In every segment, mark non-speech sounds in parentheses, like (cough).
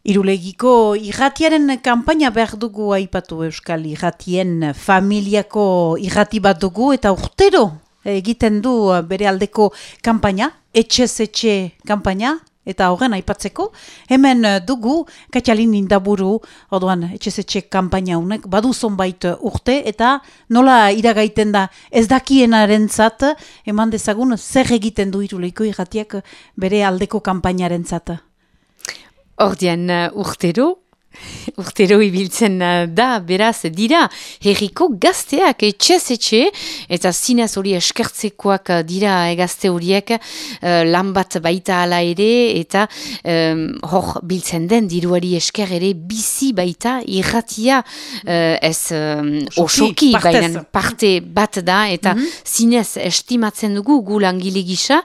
Irulegiko irratiaren kanpaina behar dugu aipatu Euskal irratien familiako irrati bat dugu eta urtero egiten du bere aldeko kanpaina, etxez etxe kanpaina eta horren aipatzeko. Hemen dugu katxalin indaburu, orduan etxez etxe kanpaina honek badu zonbait urte eta nola iragaiten da ez dakienaren zat, eman dezagun zer egiten du irulegiko irratiak bere aldeko kanpainaren zat. Ordian uh, urtero, (laughs) urtero ibiltzen uh, da, beraz, dira, herriko gazteak etxez etxe, eta zinez hori eskertzekoak uh, dira egazte horiek uh, lan bat baita ala ere, eta um, hor biltzen den diruari esker ere bizi baita irratia uh, ez um, osoki, baina parte bat da, eta mm zinez estimatzen dugu gu langile gisa,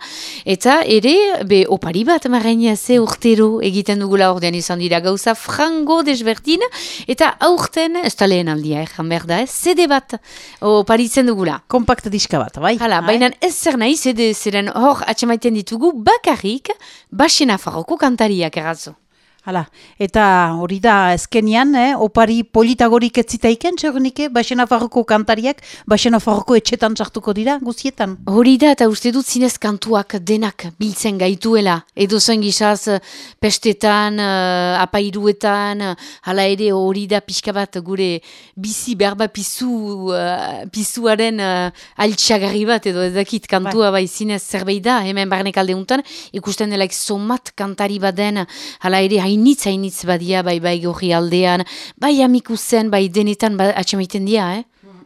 eta ere, be, opari bat marrein ze urtero egiten dugula ordean izan dira gauza frango desberdin, eta aurten, ez da lehen aldia, eh, da, ez, zede bat, oparitzen dugula. Kompakt diska bat, bai? Hala, baina ez zer nahi, zede zeren hor atxemaiten ditugu, bakarrik, basena farroko kantariak erratzo. Hala, eta hori da ezkenian, eh, opari politagorik ez zitaiken, txerrenike, Baxena Farroko kantariak, Baxena Farroko etxetan sartuko dira, guzietan? Hori da, eta uste dut zinez kantuak denak biltzen gaituela. Edo zen gizaz, pestetan, uh, apairuetan, hala ere hori da pixka bat gure bizi berba pizu, uh, pizuaren uh, altxagarri bat, edo ez dakit kantua bai, bai zinez zerbait da, hemen barnek alde untan, ikusten delaik somat kantari baden, hala ere hainitz hainitz badia, bai bai gorri aldean, bai amiku zen, bai denetan ba, atxamaiten dia, eh?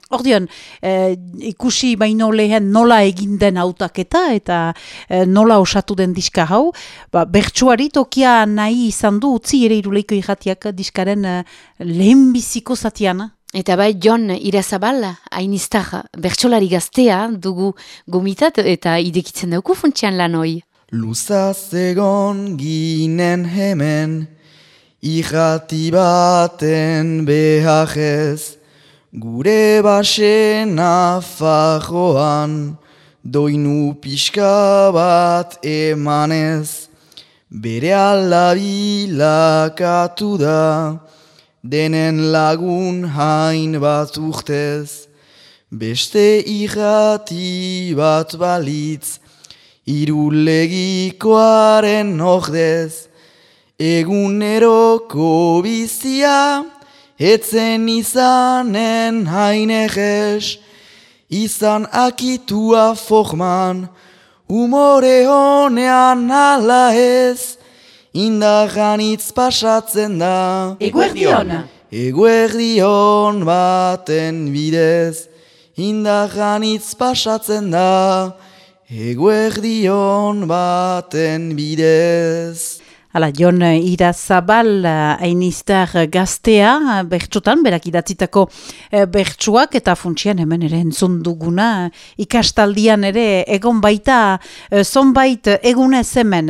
Ordean, eh, ikusi baino lehen nola egin den hautaketa eta eh, nola osatu den diska hau, ba, bertsuari tokia nahi izan du utzi ere iruleiko irratiak diskaren eh, lehen biziko zatiana. Eta bai, John Irazabal, hainiztar bertsolari gaztea dugu gomitat eta idekitzen dauku funtsian lan hoi. Luzaz egon ginen hemen, Ijati baten behajez, Gure basena fajoan, Doinu pixka bat emanez, Bere alabilakatu da, Denen lagun hain bat urtez, Beste ijati bat balitz, Irulegikoaren ordez, eguneroko bizia, etzen izanen haineges, izan akitua forman, umore honean ala ez, indaganitz pasatzen da. Eguerdion! Eguerdion baten bidez, indaganitz pasatzen da. Eguerdion baten bidez. Hala, Jon Irazabal hainiztar gaztea, bertxotan, berak idatzitako eh, bertsuak eta funtsian hemen ere entzun duguna, ikastaldian ere egon baita, eh, zonbait egunez hemen.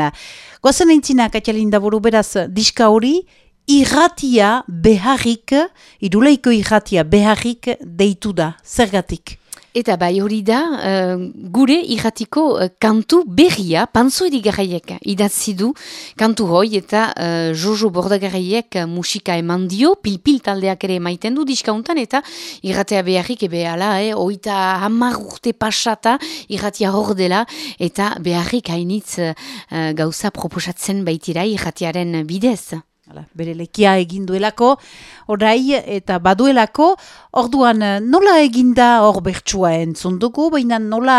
Goazen eintzina, Katialinda buru beraz, diska hori, irratia beharrik, iruleiko irratia beharrik deitu da, zergatik? Eta bai hori da, uh, gure irratiko uh, kantu berria, pantzo edigarraiek idatzi du kantu hoi eta uh, Jojo Bordagarraiek musika eman dio, pilpil taldeak ere maiten du diskauntan eta irratea beharrik ebe ala, eh, oita hamar urte pasata irratia hor dela eta beharrik hainitz uh, gauza proposatzen baitira irratiaren bidez. Hala, bere lekia egin duelako, orai eta baduelako, orduan nola eginda hor bertsua entzun dugu, baina nola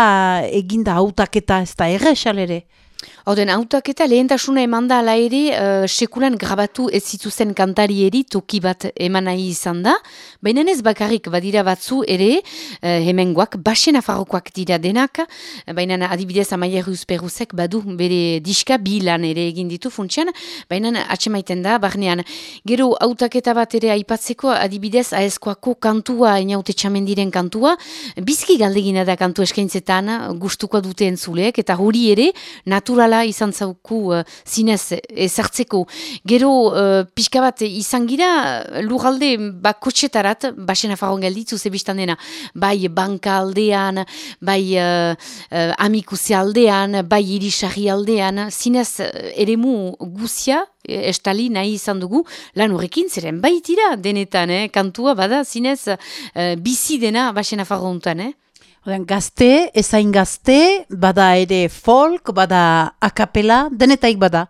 eginda hautaketa ez da erresalere? Horden, autak eta lehentasuna eman da ala ere, uh, sekulan grabatu ez zituzen kantarieri toki bat eman nahi izan da, baina ez bakarrik badira batzu ere, uh, hemengoak, basen afarrokoak dira denak, baina adibidez amaia ruzperuzek badu bere diska bilan ere egin ditu funtsian, baina atxemaiten da, barnean, gero autak eta bat ere aipatzeko adibidez aezkoako kantua, eniaute txamendiren kantua, bizki galdegina da kantu eskaintzetan gustuko dute entzuleek, eta hori ere, natural lokala izan zauku uh, zinez ezartzeko. Gero uh, pixka bat izan gira lugalde ba kotxetarat, basen afarron gelditzu zebistan dena, bai banka aldean, bai uh, uh, amikuse aldean, bai irisari aldean, zinez eremu guzia, estali nahi izan dugu, lan horrekin zeren baitira denetan, eh? kantua bada zinez uh, bizi dena basen afarron eh? Oden, gazte, ezain gazte, bada ere folk, bada akapela, denetaik bada.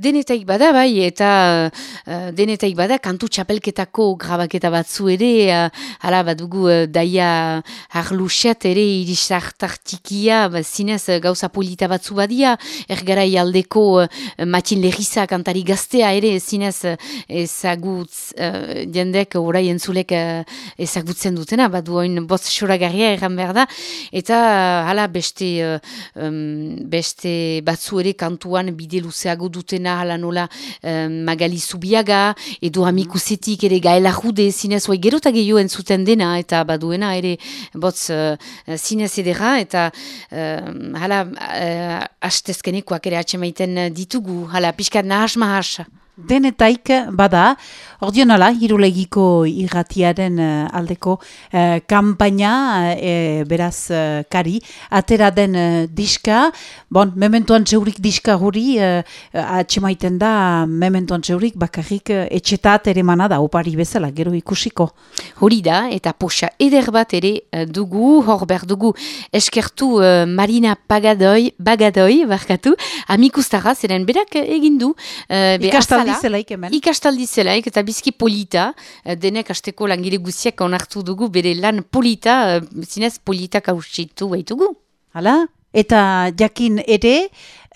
Denetaik bada bai eta uh, denetaik bada kantu txapelketako grabaketa batzu ere uh, hala bat dugu uh, daia harluxet ere irisartartikia ba, zinez gauza polita batzu badia ergarai aldeko uh, matxin lehiza kantari gaztea ere zinez ezagutz uh, jendek orai entzulek uh, ezagutzen dutena bat duoin bost soragarria erran behar da eta hala beste, um, beste batzu ere kantuan bide luzeago dutena hala nola um, magali zubiaga, edo amikusetik ere gaela jude zinez, oi gerota gehiago entzuten dena, eta baduena ere botz uh, zinez edera, eta um, hala uh, hastezkenekoak ere atxemaiten ditugu, hala pixkat nahas mahas. Denetaik bada, Ordionala, hirulegiko irratiaren uh, aldeko uh, kampaina, uh, beraz, uh, kari, atera den uh, diska, bon, mementoan txeurik diska huri, uh, atxemaiten da, mementoan txeurik, bakarrik uh, etxetat ere mana da, opari bezala, gero ikusiko. Hori da, eta poxa eder bat ere dugu, hor behar dugu, eskertu uh, Marina Pagadoi, Bagadoi, barkatu, amikustara, zeren berak egindu. Uh, ikastaldi zelaik hemen. Ikastaldi zelaik, eta bizki polita, eh, denek asteko langile guziak onartu dugu, bere lan polita, eh, zinez politak hausitu baitugu. Hala? Eta jakin ere,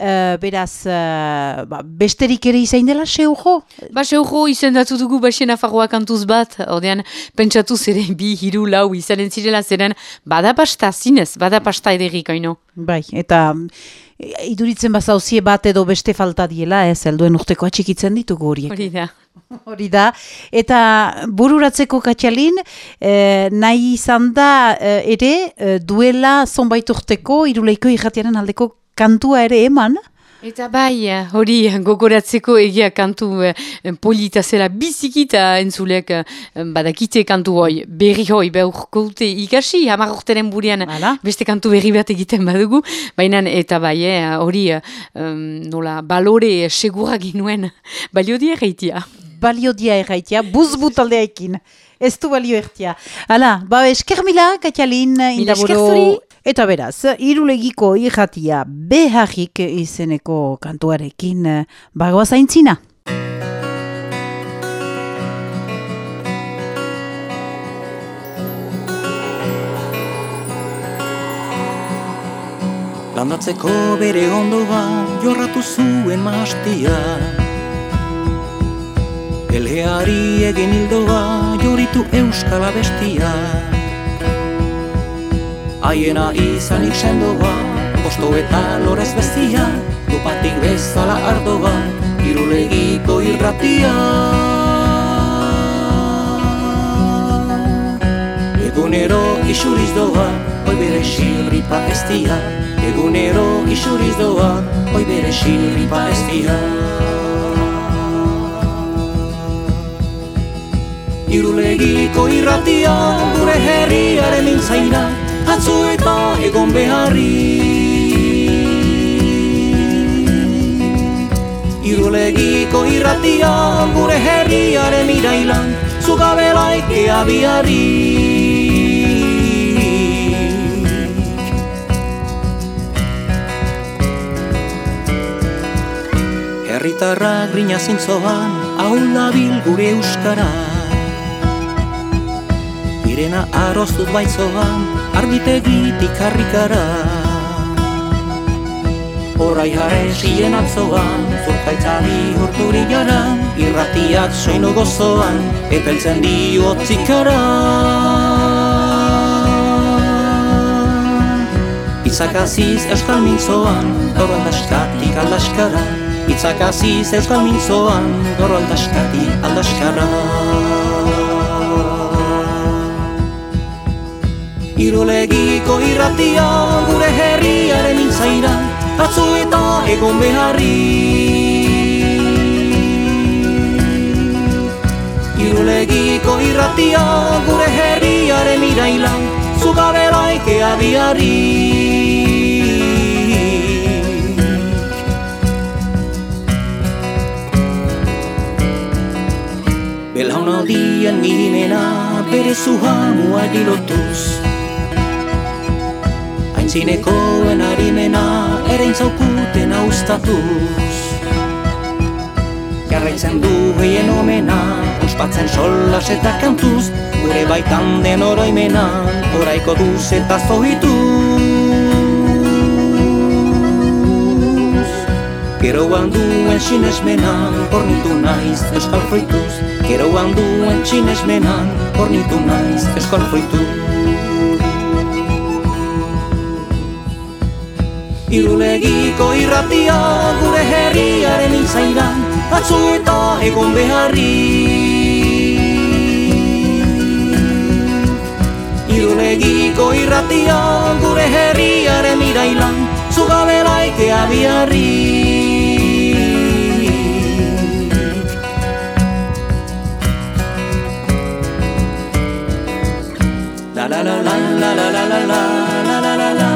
uh, beraz, uh, ba, besterik ere izain dela, seujo? Ba, seujo izendatu dugu basien afarroa kantuz bat, ordean, pentsatu zere bi, hiru, lau, izanen zirela zeren, badapasta, zinez, badapasta ederik, oino. Bai, eta iduritzen bazauzie bat edo beste falta diela, ez, elduen urteko atxikitzen ditugu horiek. Hori da. (laughs) Hori da, eta bururatzeko katxalin, eh, nahi izan da eh, ere eh, duela zonbait urteko iruleiko irratiaren aldeko kantua ere eman? Eta bai, hori gogoratzeko egia kantu eh, polita zela bizikita entzuleak eh, badakite kantu hoi, berri hoi, beurko dute ikasi, hamar urteren burian beste kantu berri bat egiten badugu, baina eta bai, eh, hori eh, nola balore segura ginuen (laughs) balio dia erraitia. Balio dia erraitia, buzbu taldeekin. Ez du balio ertia. Hala, ba, esker mila, Katialin, indaburo. Eta beraz, irulegiko irratia beharrik izeneko kantuarekin bagoa zaintzina. Landatzeko bere ondoa jorratu zuen mastia Eleari egin hildoa joritu euskala bestia Aiena izanik sendoa, posto eta lorez bestia, dupatik bezala ardoa, irulegiko irratia. Egunero isuriz doa, oi bere xilripa estia, egunero isuriz doa, oi bere xilripa estia. Irulegiko irratia, gure herriaren intzaina, atzu eta egon beharri. Irulegiko irratia gure herriaren irailan Zugabe laikea biharri. Herritarrak grina zintzoan Ahul nabil gure euskara Irena arroztut baitzoan argitegitik harrikara Horai jare zien atzoan, zurkaitzari urturi jara Irratiak soino gozoan, epeltzen di otzikara Itzakaziz euskal mintzoan, goro aldaskatik aldaskara Itzakaziz euskal mintzoan, goro aldaskatik aldaskara Kirolegiko irratia gure herriaren intzaira Atzo eta egon beharri. Kirolegiko irratia gure herriaren iraila Zugabe laikea diari Belaunaldien minena bere zuhamua dilotuz Belaunaldien minena bere zuhamua dilotuz Aintzinekoen harimena ere intzaukuten austatuz. Jarraitzen du gehien omena, uspatzen solas eta kantuz Gure baitan den oroimenan, oraiko duz eta zohituz Gero duen sinesmenan, pornitu naiz euskal fruituz. Gero duen sinesmenan, pornitu naiz euskal fruituz Irulegiko irratia gure herriaren intzaidan Atzu eta egon beharri Irulegiko irratia gure herriaren irailan Zugabelaik eabiarri La la la la la la la la la la la la la la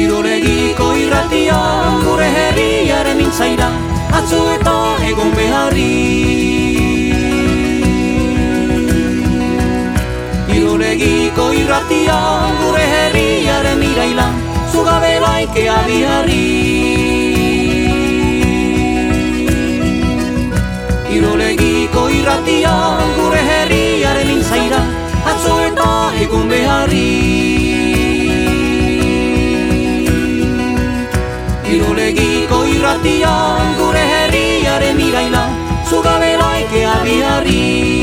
Irolegiko irratia gure herriaren mintzaira atzoeta egon behari Irolegiko irratia gure herriaren miraila Zugabe laikea biari Irolegiko irratia gure herriaren inzaira Atzoeta egon behari Iruregiko irratia mere iraina ina su biharri